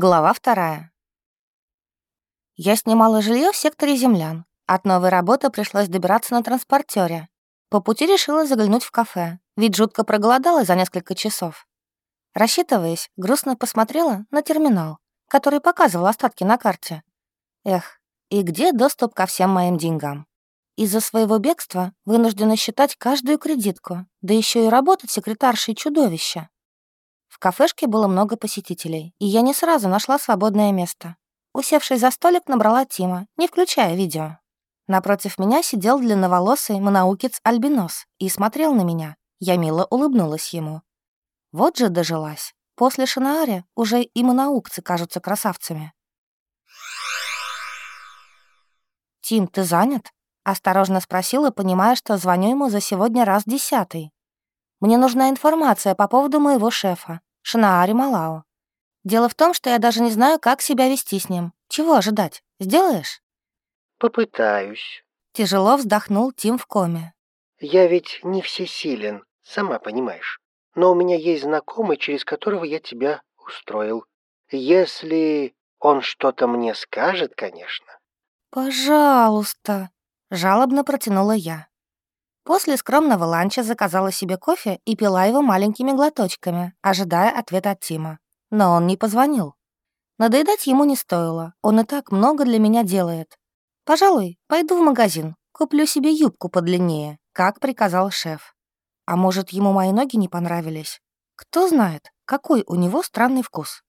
Глава вторая. Я снимала жилье в секторе землян. От новой работы пришлось добираться на транспортере. По пути решила заглянуть в кафе, ведь жутко проголодалась за несколько часов. Рассчитываясь, грустно посмотрела на терминал, который показывал остатки на карте. Эх, и где доступ ко всем моим деньгам? Из-за своего бегства вынуждена считать каждую кредитку, да еще и работать секретаршей чудовища. В кафешке было много посетителей, и я не сразу нашла свободное место. Усевшись за столик, набрала Тима, не включая видео. Напротив меня сидел длинноволосый монаукец-альбинос и смотрел на меня. Я мило улыбнулась ему. Вот же дожилась. После Шинаари уже и монаукцы кажутся красавцами. «Тим, ты занят?» — осторожно спросила, понимая, что звоню ему за сегодня раз десятый. «Мне нужна информация по поводу моего шефа. Шинаари Малао. Дело в том, что я даже не знаю, как себя вести с ним. Чего ожидать? Сделаешь?» «Попытаюсь». Тяжело вздохнул Тим в коме. «Я ведь не всесилен, сама понимаешь. Но у меня есть знакомый, через которого я тебя устроил. Если он что-то мне скажет, конечно». «Пожалуйста», — жалобно протянула я. После скромного ланча заказала себе кофе и пила его маленькими глоточками, ожидая ответа от Тима. Но он не позвонил. Надоедать ему не стоило, он и так много для меня делает. Пожалуй, пойду в магазин, куплю себе юбку подлиннее, как приказал шеф. А может, ему мои ноги не понравились? Кто знает, какой у него странный вкус.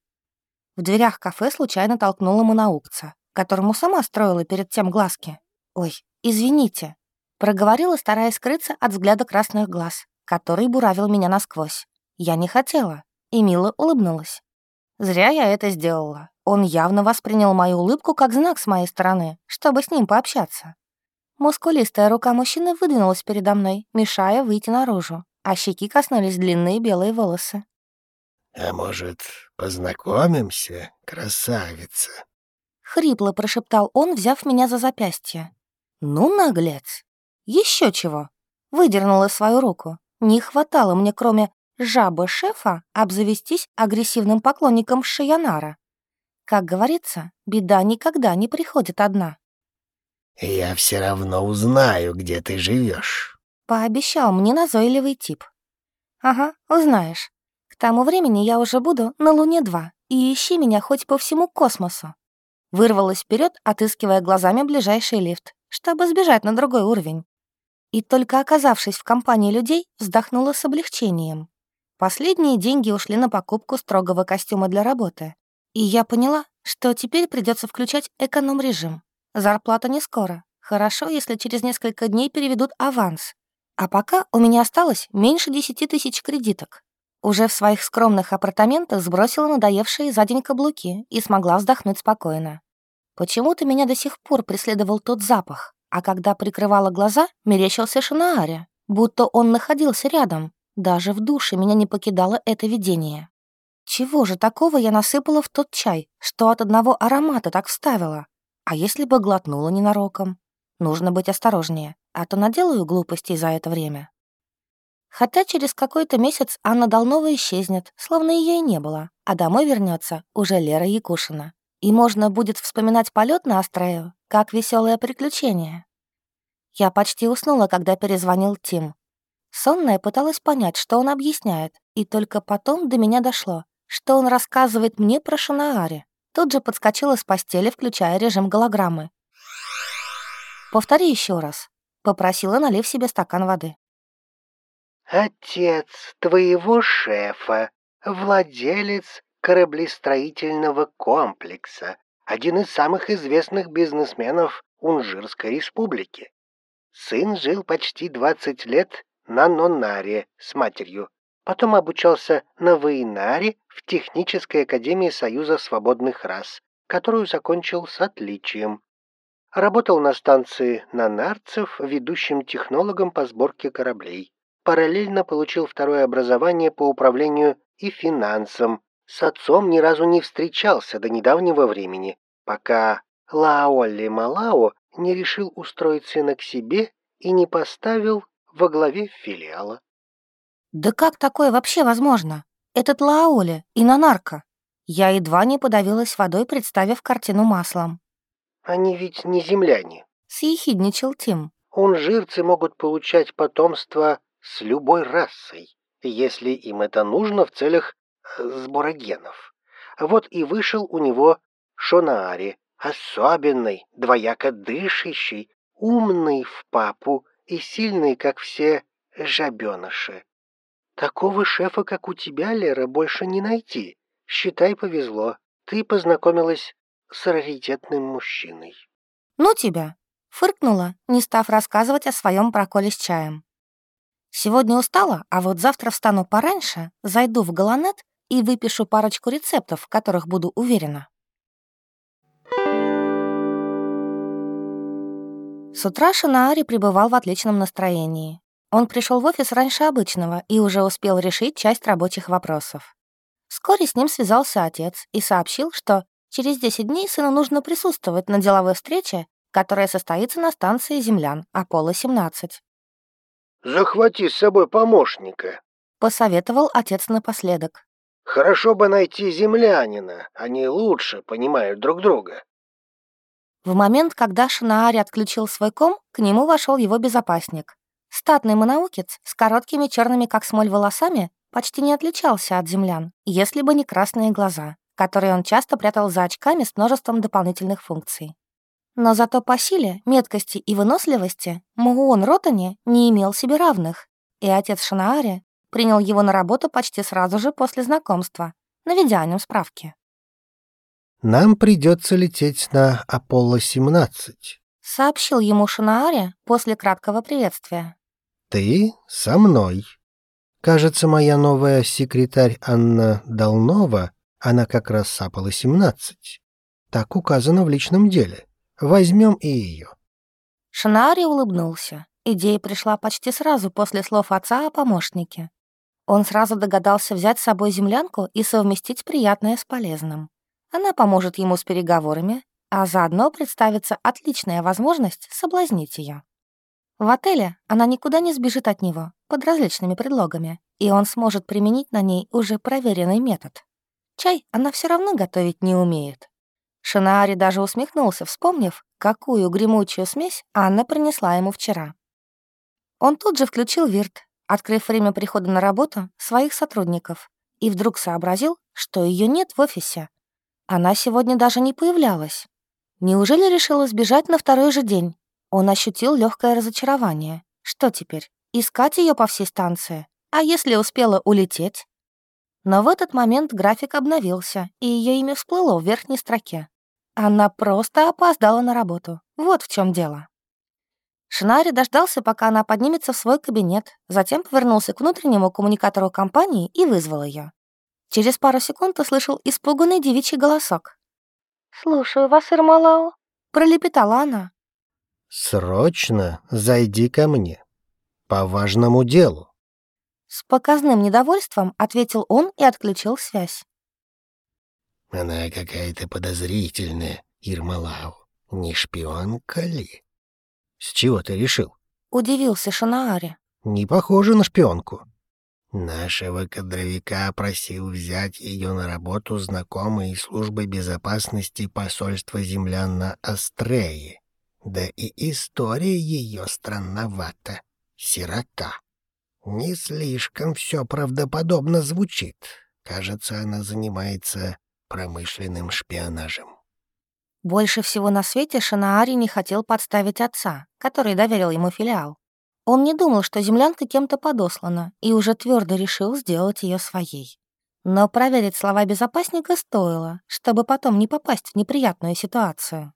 В дверях кафе случайно толкнула монаукца, которому сама строила перед тем глазки. «Ой, извините», Проговорила, стараясь скрыться от взгляда красных глаз, который буравил меня насквозь. Я не хотела, и мило улыбнулась. Зря я это сделала. Он явно воспринял мою улыбку как знак с моей стороны, чтобы с ним пообщаться. Мускулистая рука мужчины выдвинулась передо мной, мешая выйти наружу, а щеки коснулись длинные белые волосы. «А может, познакомимся, красавица?» Хрипло прошептал он, взяв меня за запястье. «Ну, наглец!» Еще чего? Выдернула свою руку. Не хватало мне, кроме жабы шефа, обзавестись агрессивным поклонником Шиянара. Как говорится, беда никогда не приходит одна. «Я все равно узнаю, где ты живешь, пообещал мне назойливый тип. «Ага, узнаешь. К тому времени я уже буду на Луне-2, и ищи меня хоть по всему космосу». Вырвалась вперед, отыскивая глазами ближайший лифт, чтобы сбежать на другой уровень. И только оказавшись в компании людей, вздохнула с облегчением. Последние деньги ушли на покупку строгого костюма для работы. И я поняла, что теперь придется включать эконом-режим. Зарплата не скоро. Хорошо, если через несколько дней переведут аванс. А пока у меня осталось меньше десяти тысяч кредиток. Уже в своих скромных апартаментах сбросила надоевшие за день каблуки и смогла вздохнуть спокойно. Почему-то меня до сих пор преследовал тот запах, а когда прикрывала глаза, мерещился Шинааре, будто он находился рядом. Даже в душе меня не покидало это видение. Чего же такого я насыпала в тот чай, что от одного аромата так вставила? А если бы глотнула ненароком? Нужно быть осторожнее, а то наделаю глупостей за это время. Хотя через какой-то месяц Анна Долнова исчезнет, словно ее и не было, а домой вернется уже Лера Якушина. И можно будет вспоминать полет на Астрею как веселое приключение. Я почти уснула, когда перезвонил Тим. Сонная пыталась понять, что он объясняет, и только потом до меня дошло, что он рассказывает мне про Шанааре. Тут же подскочила с постели, включая режим голограммы. «Повтори еще раз», — попросила, налив себе стакан воды. «Отец твоего шефа, владелец кораблестроительного комплекса, один из самых известных бизнесменов Унжирской республики. Сын жил почти 20 лет на Нонаре с матерью, потом обучался на Вейнаре в Технической академии Союза свободных рас, которую закончил с отличием. Работал на станции нанарцев ведущим технологом по сборке кораблей. Параллельно получил второе образование по управлению и финансам с отцом ни разу не встречался до недавнего времени, пока Лаолли Малао не решил устроить сына к себе и не поставил во главе филиала. «Да как такое вообще возможно? Этот Лаоли и Нанарка?» Я едва не подавилась водой, представив картину маслом. «Они ведь не земляне», — съехидничал Тим. «Унжирцы могут получать потомство с любой расой, если им это нужно в целях э, сбора генов. Вот и вышел у него Шонаари, особенный, двояко дышащий, умный в папу и сильный, как все жабеныши. Такого шефа, как у тебя, Лера, больше не найти. Считай, повезло. Ты познакомилась с раритетным мужчиной. «Ну тебя!» — фыркнула, не став рассказывать о своем проколе с чаем. «Сегодня устала, а вот завтра встану пораньше, зайду в Галанет и выпишу парочку рецептов, в которых буду уверена». С утра Шинаари пребывал в отличном настроении. Он пришел в офис раньше обычного и уже успел решить часть рабочих вопросов. Вскоре с ним связался отец и сообщил, что через 10 дней сыну нужно присутствовать на деловой встрече, которая состоится на станции землян Аполло-17. «Захвати с собой помощника», — посоветовал отец напоследок. «Хорошо бы найти землянина, они лучше понимают друг друга». В момент, когда Шинаари отключил свой ком, к нему вошел его безопасник. Статный манаукец с короткими черными как смоль волосами почти не отличался от землян, если бы не красные глаза, которые он часто прятал за очками с множеством дополнительных функций. Но зато по силе, меткости и выносливости Муон Ротани не имел себе равных, и отец Шанаари принял его на работу почти сразу же после знакомства, наведя о нем справки. «Нам придется лететь на Аполло-17», — сообщил ему Шанаари после краткого приветствия. «Ты со мной. Кажется, моя новая секретарь Анна Долнова, она как раз с Аполло-17. Так указано в личном деле. Возьмем и ее». Шанаари улыбнулся. Идея пришла почти сразу после слов отца о помощнике. Он сразу догадался взять с собой землянку и совместить приятное с полезным. Она поможет ему с переговорами, а заодно представится отличная возможность соблазнить ее. В отеле она никуда не сбежит от него под различными предлогами, и он сможет применить на ней уже проверенный метод. Чай она все равно готовить не умеет. Шинаари даже усмехнулся, вспомнив, какую гремучую смесь Анна принесла ему вчера. Он тут же включил вирт, открыв время прихода на работу своих сотрудников, и вдруг сообразил, что ее нет в офисе. Она сегодня даже не появлялась. Неужели решила сбежать на второй же день? Он ощутил легкое разочарование. Что теперь? Искать ее по всей станции? А если успела улететь? Но в этот момент график обновился, и ее имя всплыло в верхней строке. Она просто опоздала на работу. Вот в чем дело. Шинари дождался, пока она поднимется в свой кабинет, затем повернулся к внутреннему коммуникатору компании и вызвал ее. Через пару секунд услышал испуганный девичий голосок. «Слушаю вас, Ирмалао», — пролепетала она. «Срочно зайди ко мне. По важному делу». С показным недовольством ответил он и отключил связь. «Она какая-то подозрительная, Ирмалау. Не шпионка ли?» «С чего ты решил?» — удивился Шанаари. «Не похоже на шпионку». Нашего кадровика просил взять ее на работу знакомый из службы безопасности посольства землян на Астрее. Да и история ее странновата. Сирота. Не слишком все правдоподобно звучит. Кажется, она занимается промышленным шпионажем. Больше всего на свете Шанаари не хотел подставить отца, который доверил ему филиал. Он не думал, что землянка кем-то подослана, и уже твердо решил сделать ее своей. Но проверить слова безопасника стоило, чтобы потом не попасть в неприятную ситуацию.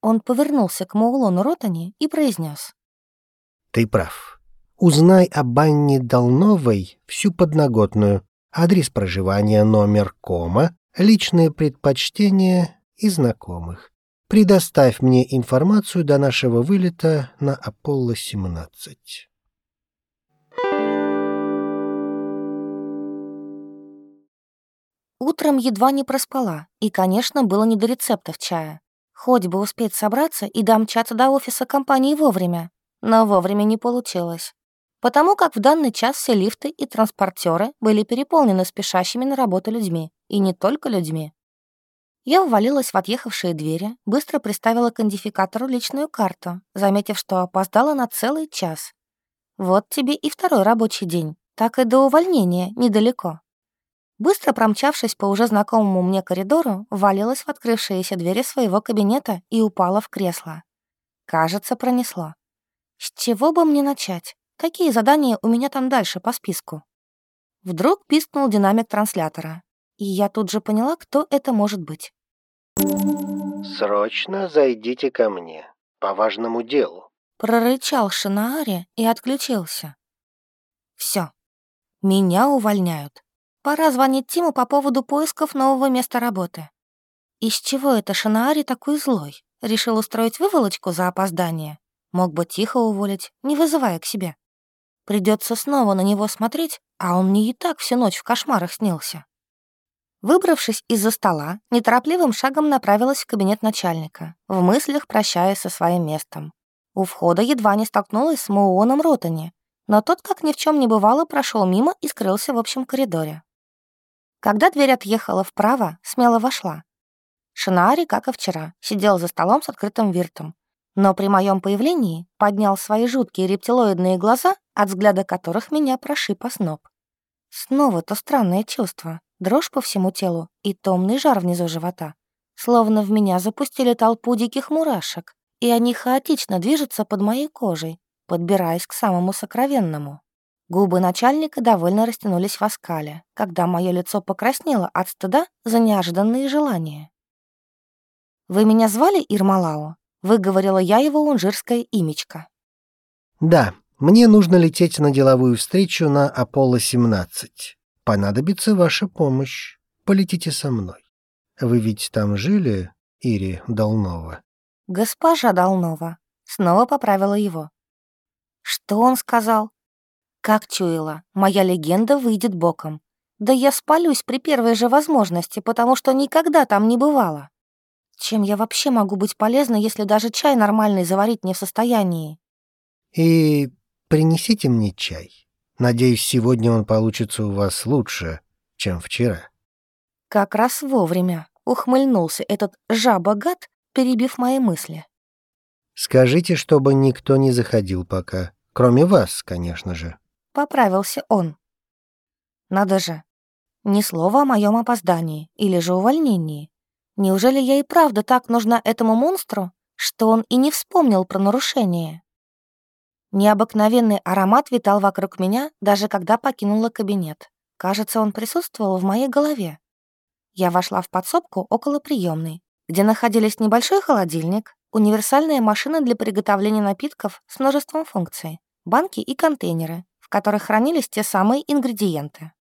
Он повернулся к Маулону Ротани и произнес: «Ты прав. Узнай об Банне Долновой всю подноготную, адрес проживания, номер кома, личные предпочтения и знакомых. Предоставь мне информацию до нашего вылета на Аполло-17. Утром едва не проспала, и, конечно, было не до рецептов чая. Хоть бы успеть собраться и домчаться до офиса компании вовремя. Но вовремя не получилось. Потому как в данный час все лифты и транспортеры были переполнены спешащими на работу людьми, и не только людьми. Я увалилась в отъехавшие двери, быстро приставила к идентификатору личную карту, заметив, что опоздала на целый час. Вот тебе и второй рабочий день, так и до увольнения недалеко. Быстро промчавшись по уже знакомому мне коридору, валилась в открывшиеся двери своего кабинета и упала в кресло. Кажется, пронесло. С чего бы мне начать? Какие задания у меня там дальше по списку? Вдруг пискнул динамик транслятора, и я тут же поняла, кто это может быть. «Срочно зайдите ко мне. По важному делу». Прорычал Шинаари и отключился. Все. Меня увольняют. Пора звонить Тиму по поводу поисков нового места работы. Из чего это Шинаари такой злой? Решил устроить выволочку за опоздание? Мог бы тихо уволить, не вызывая к себе. Придется снова на него смотреть, а он мне и так всю ночь в кошмарах снился. Выбравшись из-за стола, неторопливым шагом направилась в кабинет начальника, в мыслях прощаясь со своим местом. У входа едва не столкнулась с Мууоном Ротани, но тот, как ни в чем не бывало, прошел мимо и скрылся в общем коридоре. Когда дверь отъехала вправо, смело вошла. Шинаари, как и вчера, сидел за столом с открытым виртом. Но при моем появлении поднял свои жуткие рептилоидные глаза, от взгляда которых меня прошиб осноб. Снова то странное чувство, дрожь по всему телу и томный жар внизу живота. Словно в меня запустили толпу диких мурашек, и они хаотично движутся под моей кожей, подбираясь к самому сокровенному. Губы начальника довольно растянулись в оскале, когда мое лицо покраснело от стыда за неожиданные желания. «Вы меня звали Ирмалао?» — выговорила я его унжирское имечко. «Да, мне нужно лететь на деловую встречу на Аполло-17. Понадобится ваша помощь. Полетите со мной. Вы ведь там жили, Ири Долнова?» «Госпожа Долнова», — снова поправила его. «Что он сказал?» Как чуяла, моя легенда выйдет боком. Да я спалюсь при первой же возможности, потому что никогда там не бывала. Чем я вообще могу быть полезна, если даже чай нормальный заварить не в состоянии? И принесите мне чай. Надеюсь, сегодня он получится у вас лучше, чем вчера. Как раз вовремя ухмыльнулся этот жаба-гад, перебив мои мысли. Скажите, чтобы никто не заходил пока. Кроме вас, конечно же. Поправился он. Надо же. Ни слова о моем опоздании или же увольнении. Неужели я и правда так нужна этому монстру, что он и не вспомнил про нарушение? Необыкновенный аромат витал вокруг меня, даже когда покинула кабинет. Кажется, он присутствовал в моей голове. Я вошла в подсобку около приемной, где находились небольшой холодильник, универсальная машина для приготовления напитков с множеством функций, банки и контейнеры, в которых хранились те самые ингредиенты.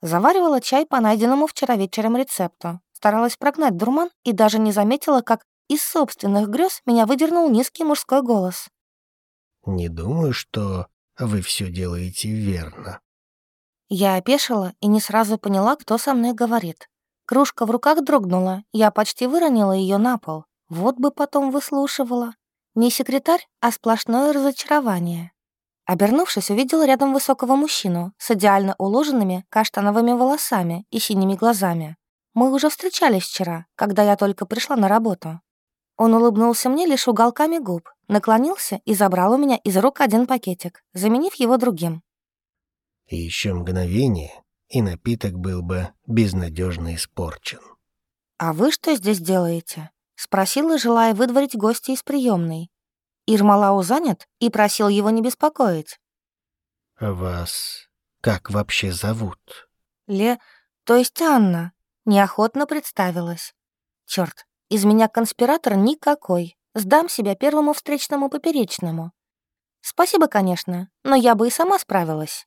Заваривала чай по найденному вчера вечером рецепту, старалась прогнать дурман и даже не заметила, как из собственных грез меня выдернул низкий мужской голос. «Не думаю, что вы все делаете верно». Я опешила и не сразу поняла, кто со мной говорит. Кружка в руках дрогнула, я почти выронила ее на пол. Вот бы потом выслушивала. Не секретарь, а сплошное разочарование. Обернувшись, увидела рядом высокого мужчину с идеально уложенными каштановыми волосами и синими глазами. Мы уже встречались вчера, когда я только пришла на работу. Он улыбнулся мне лишь уголками губ, наклонился и забрал у меня из рук один пакетик, заменив его другим. И еще мгновение, и напиток был бы безнадежно испорчен. «А вы что здесь делаете?» — спросила, желая выдворить гостя из приемной. Ирмалау занят и просил его не беспокоить. «Вас как вообще зовут?» «Ле... то есть Анна», — неохотно представилась. Черт, из меня конспиратор никакой. Сдам себя первому встречному поперечному. Спасибо, конечно, но я бы и сама справилась.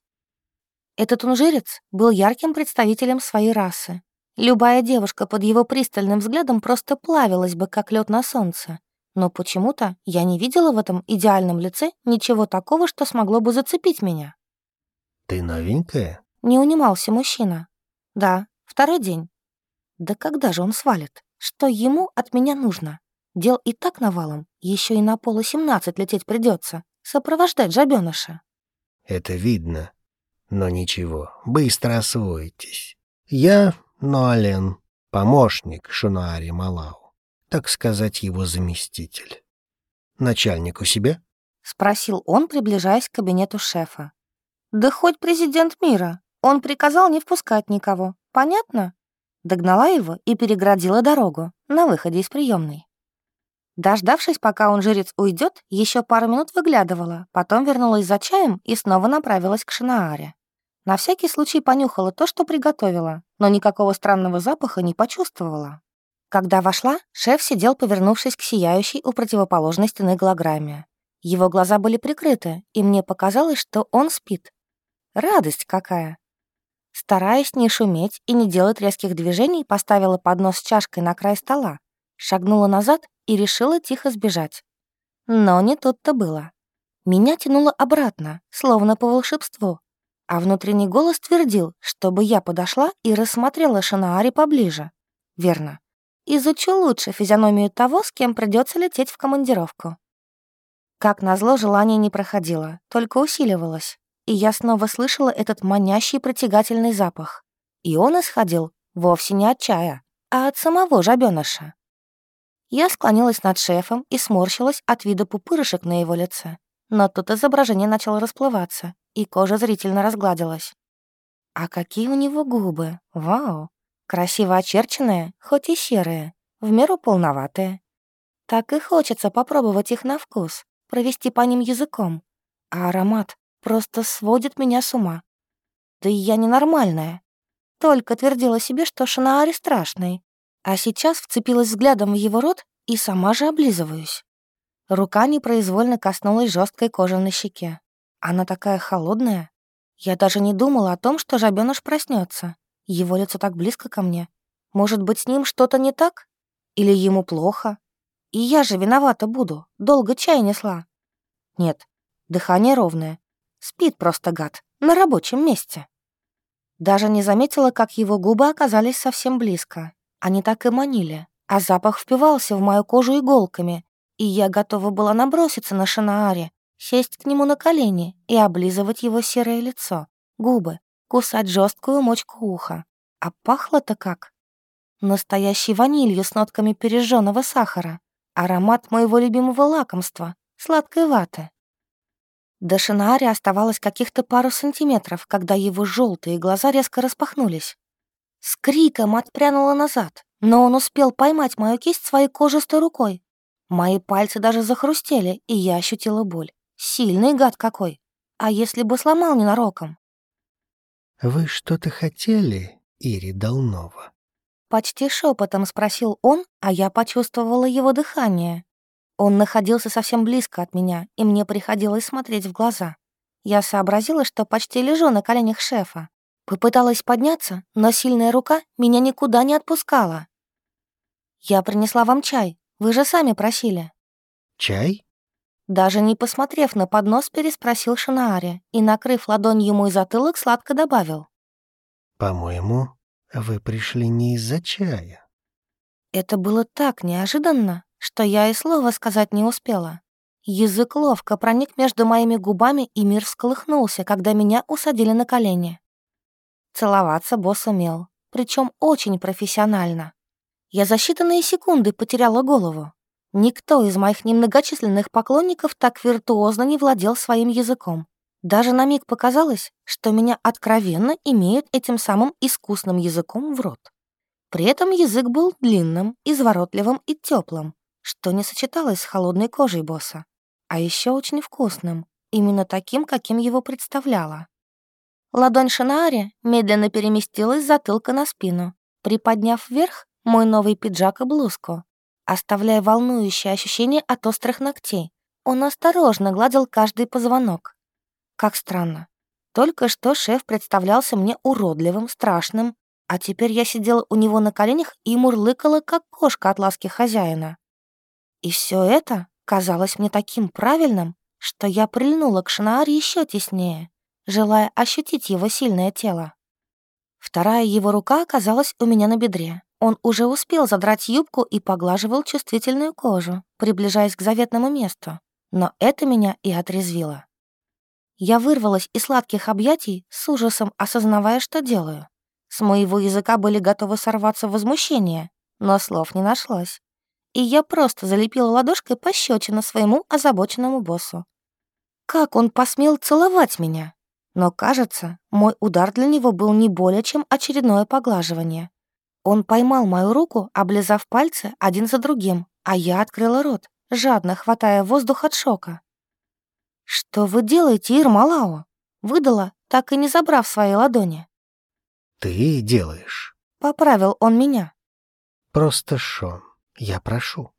Этот унжирец был ярким представителем своей расы. Любая девушка под его пристальным взглядом просто плавилась бы, как лед на солнце но почему-то я не видела в этом идеальном лице ничего такого, что смогло бы зацепить меня. «Ты новенькая?» — не унимался мужчина. «Да, второй день». «Да когда же он свалит? Что ему от меня нужно? Дел и так навалом, еще и на полу семнадцать лететь придется, сопровождать жабеныша». «Это видно. Но ничего, быстро освоитесь. Я но Ален — помощник Шунаари Малау, так сказать, его заместитель. Начальник у себя? — спросил он, приближаясь к кабинету шефа. «Да хоть президент мира. Он приказал не впускать никого. Понятно?» Догнала его и переградила дорогу на выходе из приемной. Дождавшись, пока он жрец уйдет, еще пару минут выглядывала, потом вернулась за чаем и снова направилась к Шинааре. На всякий случай понюхала то, что приготовила, но никакого странного запаха не почувствовала. Когда вошла, шеф сидел, повернувшись к сияющей у противоположной стены голограмме. Его глаза были прикрыты, и мне показалось, что он спит. Радость какая! Стараясь не шуметь и не делать резких движений, поставила поднос с чашкой на край стола, шагнула назад и решила тихо сбежать. Но не тут-то было. Меня тянуло обратно, словно по волшебству, а внутренний голос твердил, чтобы я подошла и рассмотрела Шинаари поближе. Верно. Изучу лучше физиономию того, с кем придется лететь в командировку. Как назло, желание не проходило, только усиливалось, и я снова слышала этот манящий притягательный запах. И он исходил вовсе не от чая, а от самого жабёныша. Я склонилась над шефом и сморщилась от вида пупырышек на его лице. Но тут изображение начало расплываться, и кожа зрительно разгладилась. А какие у него губы! Вау! Красиво очерченные, хоть и серые, в меру полноватые. Так и хочется попробовать их на вкус, провести по ним языком. А аромат просто сводит меня с ума. Да и я ненормальная. Только твердила себе, что Шанаари страшный, а сейчас вцепилась взглядом в его рот и сама же облизываюсь. Рука непроизвольно коснулась жесткой кожаной щеке. Она такая холодная. Я даже не думала о том, что жабёныш проснется. Его лицо так близко ко мне. Может быть, с ним что-то не так? Или ему плохо? И я же виновата буду. Долго чай несла. Нет, дыхание ровное. Спит просто гад. На рабочем месте. Даже не заметила, как его губы оказались совсем близко. Они так и манили, а запах впивался в мою кожу иголками, и я готова была наброситься на Шинааре, сесть к нему на колени и облизывать его серое лицо, губы, кусать жесткую мочку уха. А пахло-то как? Настоящей ванилью с нотками пережженного сахара. Аромат моего любимого лакомства, сладкой ваты. До Шинаари оставалось каких-то пару сантиметров, когда его желтые глаза резко распахнулись. С криком отпрянула назад, но он успел поймать мою кисть своей кожистой рукой. Мои пальцы даже захрустели, и я ощутила боль. Сильный гад какой. А если бы сломал ненароком? «Вы что-то хотели, Ири Долнова?» Почти шепотом спросил он, а я почувствовала его дыхание. Он находился совсем близко от меня, и мне приходилось смотреть в глаза. Я сообразила, что почти лежу на коленях шефа. Попыталась подняться, но сильная рука меня никуда не отпускала. «Я принесла вам чай. Вы же сами просили». «Чай?» Даже не посмотрев на поднос, переспросил Шинаари и, накрыв ладонью мой затылок, сладко добавил. «По-моему, вы пришли не из-за чая». Это было так неожиданно, что я и слова сказать не успела. Язык ловко проник между моими губами, и мир всколыхнулся, когда меня усадили на колени. Целоваться босс умел, причем очень профессионально. Я за считанные секунды потеряла голову. Никто из моих немногочисленных поклонников так виртуозно не владел своим языком. Даже на миг показалось, что меня откровенно имеют этим самым искусным языком в рот. При этом язык был длинным, изворотливым и теплым, что не сочеталось с холодной кожей босса. А еще очень вкусным, именно таким, каким его представляла. Ладонь Шинаари медленно переместилась с затылка на спину, приподняв вверх мой новый пиджак и блузку, оставляя волнующее ощущение от острых ногтей. Он осторожно гладил каждый позвонок. Как странно. Только что шеф представлялся мне уродливым, страшным, а теперь я сидела у него на коленях и мурлыкала, как кошка от ласки хозяина. И все это казалось мне таким правильным, что я прильнула к Шинааре еще теснее желая ощутить его сильное тело. Вторая его рука оказалась у меня на бедре. Он уже успел задрать юбку и поглаживал чувствительную кожу, приближаясь к заветному месту. Но это меня и отрезвило. Я вырвалась из сладких объятий, с ужасом осознавая, что делаю. С моего языка были готовы сорваться в возмущение, но слов не нашлось. И я просто залепила ладошкой пощечину своему озабоченному боссу. Как он посмел целовать меня? Но, кажется, мой удар для него был не более чем очередное поглаживание. Он поймал мою руку, облизав пальцы один за другим, а я открыла рот, жадно хватая воздух от шока. «Что вы делаете, Ирмалао?» Выдала, так и не забрав свои ладони. «Ты делаешь», — поправил он меня. «Просто шо, я прошу».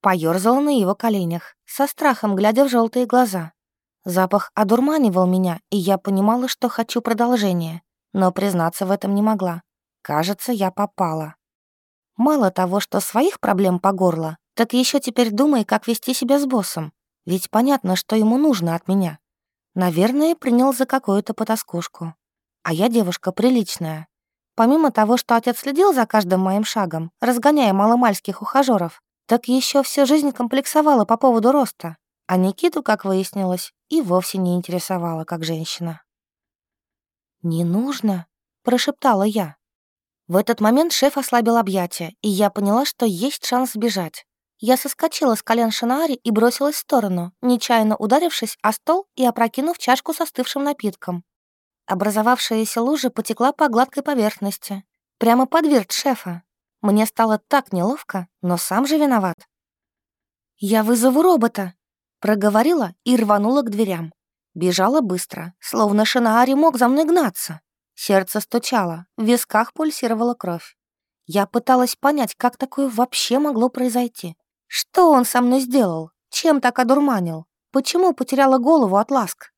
Поёрзала на его коленях, со страхом глядя в желтые глаза. Запах одурманивал меня, и я понимала, что хочу продолжения, но признаться в этом не могла. Кажется, я попала. Мало того, что своих проблем по горло, так еще теперь думай, как вести себя с боссом. Ведь понятно, что ему нужно от меня. Наверное, принял за какую-то потаскушку. А я девушка приличная. Помимо того, что отец следил за каждым моим шагом, разгоняя маломальских ухажеров, так еще всю жизнь комплексовала по поводу роста. А Никиту, как выяснилось, и вовсе не интересовала как женщина. «Не нужно», — прошептала я. В этот момент шеф ослабил объятия, и я поняла, что есть шанс сбежать. Я соскочила с колен Шинаари и бросилась в сторону, нечаянно ударившись о стол и опрокинув чашку со остывшим напитком. Образовавшаяся лужа потекла по гладкой поверхности, прямо под вирт шефа. Мне стало так неловко, но сам же виноват. «Я вызову робота», Проговорила и рванула к дверям. Бежала быстро, словно Шинаари мог за мной гнаться. Сердце стучало, в висках пульсировала кровь. Я пыталась понять, как такое вообще могло произойти. Что он со мной сделал? Чем так одурманил? Почему потеряла голову от ласк?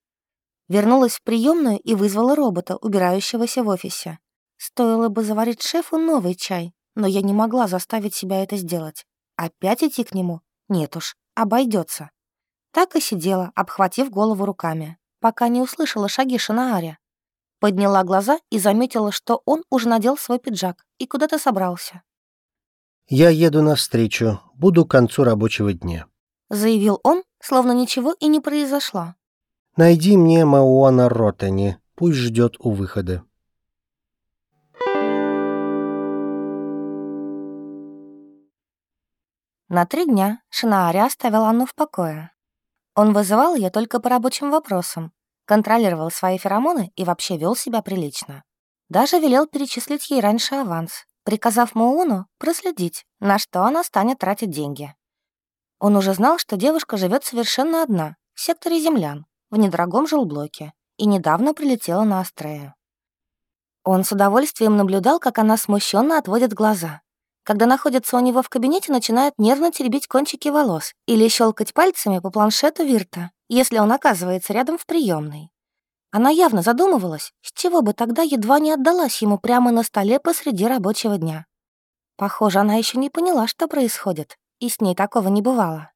Вернулась в приемную и вызвала робота, убирающегося в офисе. Стоило бы заварить шефу новый чай, но я не могла заставить себя это сделать. Опять идти к нему? Нет уж, обойдется. Так и сидела, обхватив голову руками, пока не услышала шаги Шинаари. Подняла глаза и заметила, что он уже надел свой пиджак и куда-то собрался. «Я еду навстречу, буду к концу рабочего дня», — заявил он, словно ничего и не произошло. «Найди мне Мауана Ротани, пусть ждет у выхода». На три дня Шинаари оставил Анну в покое. Он вызывал ее только по рабочим вопросам, контролировал свои феромоны и вообще вел себя прилично. Даже велел перечислить ей раньше аванс, приказав Мууну проследить, на что она станет тратить деньги. Он уже знал, что девушка живет совершенно одна, в секторе землян, в недорогом жилблоке, и недавно прилетела на Астрею. Он с удовольствием наблюдал, как она смущенно отводит глаза, когда находится у него в кабинете, начинает нервно теребить кончики волос или щелкать пальцами по планшету Вирта, если он оказывается рядом в приемной. Она явно задумывалась, с чего бы тогда едва не отдалась ему прямо на столе посреди рабочего дня. Похоже, она еще не поняла, что происходит, и с ней такого не бывало.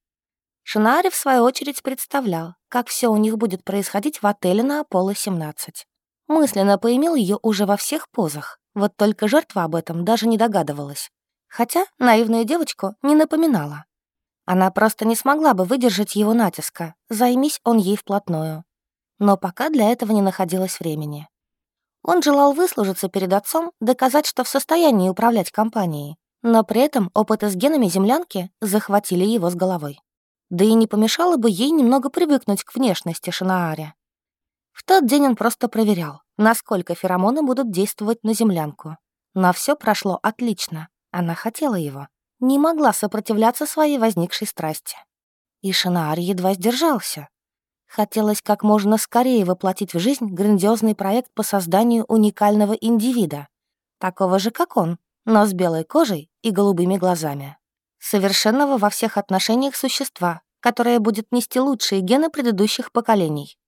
Шинари, в свою очередь, представлял, как все у них будет происходить в отеле на Аполло-17. Мысленно поимел ее уже во всех позах, вот только жертва об этом даже не догадывалась. Хотя наивную девочку не напоминала. Она просто не смогла бы выдержать его натиска, займись он ей вплотную. Но пока для этого не находилось времени. Он желал выслужиться перед отцом, доказать, что в состоянии управлять компанией, но при этом опыты с генами землянки захватили его с головой. Да и не помешало бы ей немного привыкнуть к внешности Шинаари. В тот день он просто проверял, насколько феромоны будут действовать на землянку. Но все прошло отлично. Она хотела его, не могла сопротивляться своей возникшей страсти. И Шинаар едва сдержался. Хотелось как можно скорее воплотить в жизнь грандиозный проект по созданию уникального индивида, такого же, как он, но с белой кожей и голубыми глазами. Совершенного во всех отношениях существа, которое будет нести лучшие гены предыдущих поколений.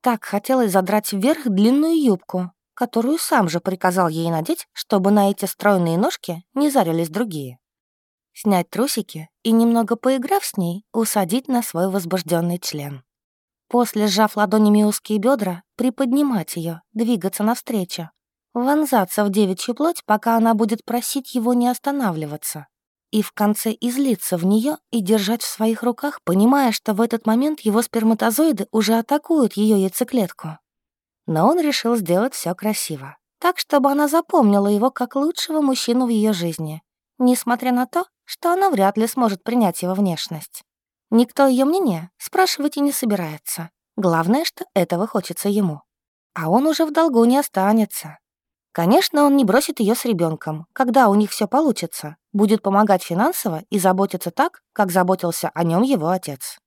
Так хотелось задрать вверх длинную юбку, которую сам же приказал ей надеть, чтобы на эти стройные ножки не зарились другие. Снять трусики и, немного поиграв с ней, усадить на свой возбужденный член. После, сжав ладонями узкие бедра, приподнимать ее, двигаться навстречу, вонзаться в девичью плоть, пока она будет просить его не останавливаться, и в конце излиться в нее и держать в своих руках, понимая, что в этот момент его сперматозоиды уже атакуют ее яйцеклетку. Но он решил сделать все красиво, так, чтобы она запомнила его как лучшего мужчину в ее жизни, несмотря на то, что она вряд ли сможет принять его внешность. Никто ее мнение спрашивать и не собирается. Главное, что этого хочется ему. А он уже в долгу не останется. Конечно, он не бросит ее с ребенком, когда у них все получится, будет помогать финансово и заботиться так, как заботился о нем его отец.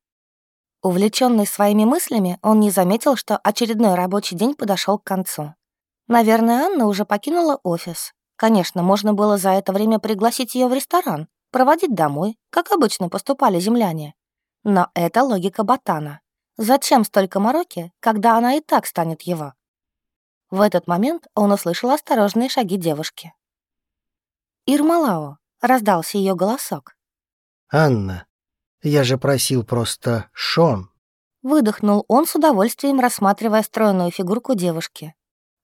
Увлеченный своими мыслями, он не заметил, что очередной рабочий день подошел к концу. Наверное, Анна уже покинула офис. Конечно, можно было за это время пригласить ее в ресторан, проводить домой, как обычно поступали земляне. Но это логика ботана. Зачем столько мороки, когда она и так станет его? В этот момент он услышал осторожные шаги девушки. «Ирмалао», — раздался ее голосок. «Анна, я же просил просто Шон». Выдохнул он с удовольствием, рассматривая стройную фигурку девушки.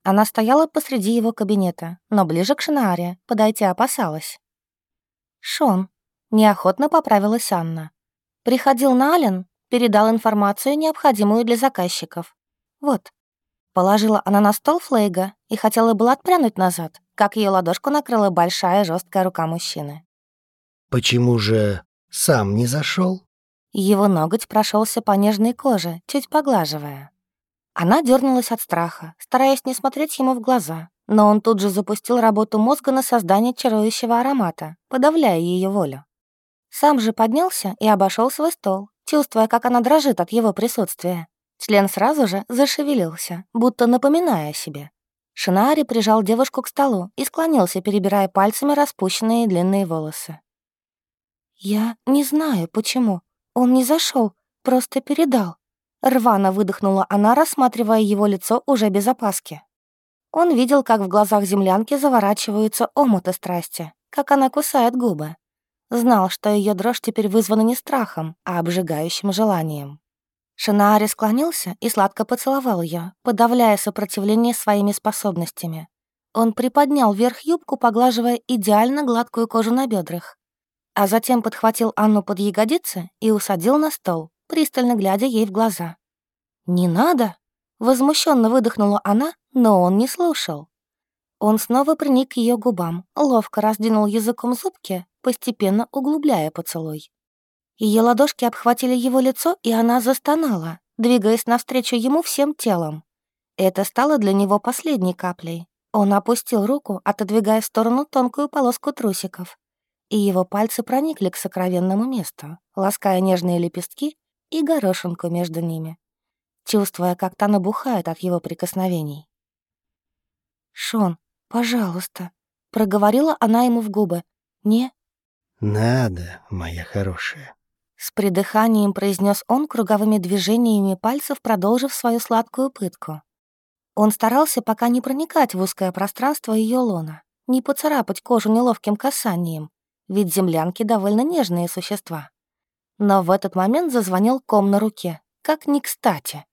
Она стояла посреди его кабинета, но ближе к Шинааре подойти опасалась. «Шон», — неохотно поправилась Анна. «Приходил на Ален, передал информацию, необходимую для заказчиков. Вот, Положила она на стол Флейга и хотела было отпрянуть назад, как ее ладошку накрыла большая жесткая рука мужчины. «Почему же сам не зашел? Его ноготь прошелся по нежной коже, чуть поглаживая. Она дернулась от страха, стараясь не смотреть ему в глаза, но он тут же запустил работу мозга на создание чарующего аромата, подавляя ее волю. Сам же поднялся и обошел свой стол, чувствуя, как она дрожит от его присутствия. Член сразу же зашевелился, будто напоминая о себе. Шинаари прижал девушку к столу и склонился, перебирая пальцами распущенные длинные волосы. «Я не знаю, почему. Он не зашел, просто передал». Рвано выдохнула она, рассматривая его лицо уже без опаски. Он видел, как в глазах землянки заворачиваются омуты страсти, как она кусает губы. Знал, что ее дрожь теперь вызвана не страхом, а обжигающим желанием. Шинаари склонился и сладко поцеловал ее, подавляя сопротивление своими способностями. Он приподнял вверх юбку, поглаживая идеально гладкую кожу на бедрах, а затем подхватил Анну под ягодицы и усадил на стол, пристально глядя ей в глаза. «Не надо!» — возмущенно выдохнула она, но он не слушал. Он снова приник к ее губам, ловко раздвинул языком зубки, постепенно углубляя поцелуй. Ее ладошки обхватили его лицо, и она застонала, двигаясь навстречу ему всем телом. Это стало для него последней каплей. Он опустил руку, отодвигая в сторону тонкую полоску трусиков, и его пальцы проникли к сокровенному месту, лаская нежные лепестки и горошинку между ними, чувствуя, как та набухает от его прикосновений. «Шон, пожалуйста», — проговорила она ему в губы. «Не...» «Надо, моя хорошая». С придыханием произнес он круговыми движениями пальцев, продолжив свою сладкую пытку. Он старался пока не проникать в узкое пространство ее лона, не поцарапать кожу неловким касанием, ведь землянки довольно нежные существа. Но в этот момент зазвонил ком на руке, как ни кстати.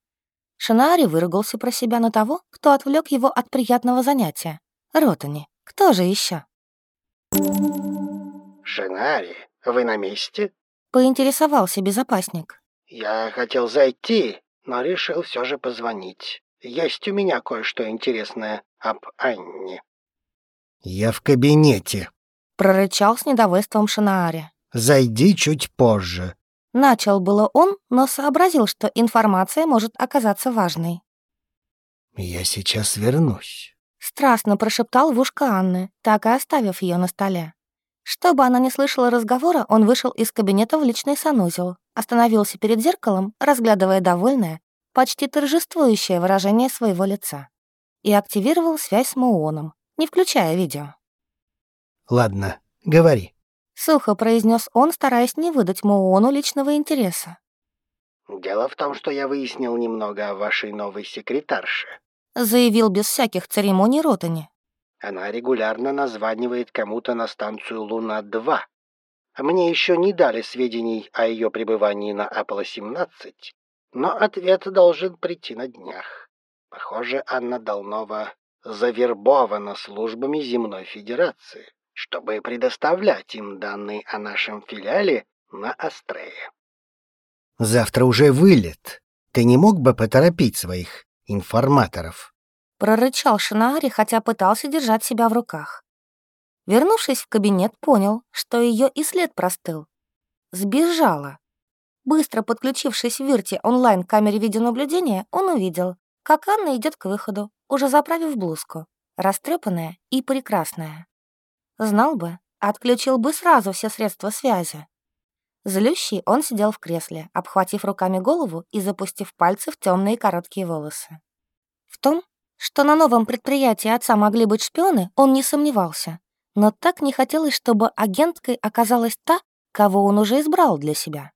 Шинаари выругался про себя на того, кто отвлек его от приятного занятия. Ротани. Кто же еще? «Шинаари, вы на месте?» Поинтересовался безопасник. «Я хотел зайти, но решил все же позвонить. Есть у меня кое-что интересное об Анне». «Я в кабинете», — прорычал с недовольством Шинааре. «Зайди чуть позже». Начал было он, но сообразил, что информация может оказаться важной. «Я сейчас вернусь», — страстно прошептал в ушко Анны, так и оставив ее на столе. Чтобы она не слышала разговора, он вышел из кабинета в личный санузел, остановился перед зеркалом, разглядывая довольное, почти торжествующее выражение своего лица, и активировал связь с Муоном, не включая видео. «Ладно, говори», — сухо произнес он, стараясь не выдать Муону личного интереса. «Дело в том, что я выяснил немного о вашей новой секретарше», — заявил без всяких церемоний Ротани. Она регулярно названивает кому-то на станцию Луна-2. Мне еще не дали сведений о ее пребывании на Аполло-17, но ответ должен прийти на днях. Похоже, Анна Долнова завербована службами Земной Федерации, чтобы предоставлять им данные о нашем филиале на Астрее. Завтра уже вылет. Ты не мог бы поторопить своих информаторов? Прорычал Шинаари, хотя пытался держать себя в руках. Вернувшись в кабинет, понял, что ее и след простыл. Сбежала. Быстро подключившись в Вирте онлайн к камере видеонаблюдения, он увидел, как Анна идет к выходу, уже заправив блузку, растрепанная и прекрасная. Знал бы, отключил бы сразу все средства связи. Злющий он сидел в кресле, обхватив руками голову и запустив пальцы в темные короткие волосы. В том, что на новом предприятии отца могли быть шпионы, он не сомневался. Но так не хотелось, чтобы агенткой оказалась та, кого он уже избрал для себя.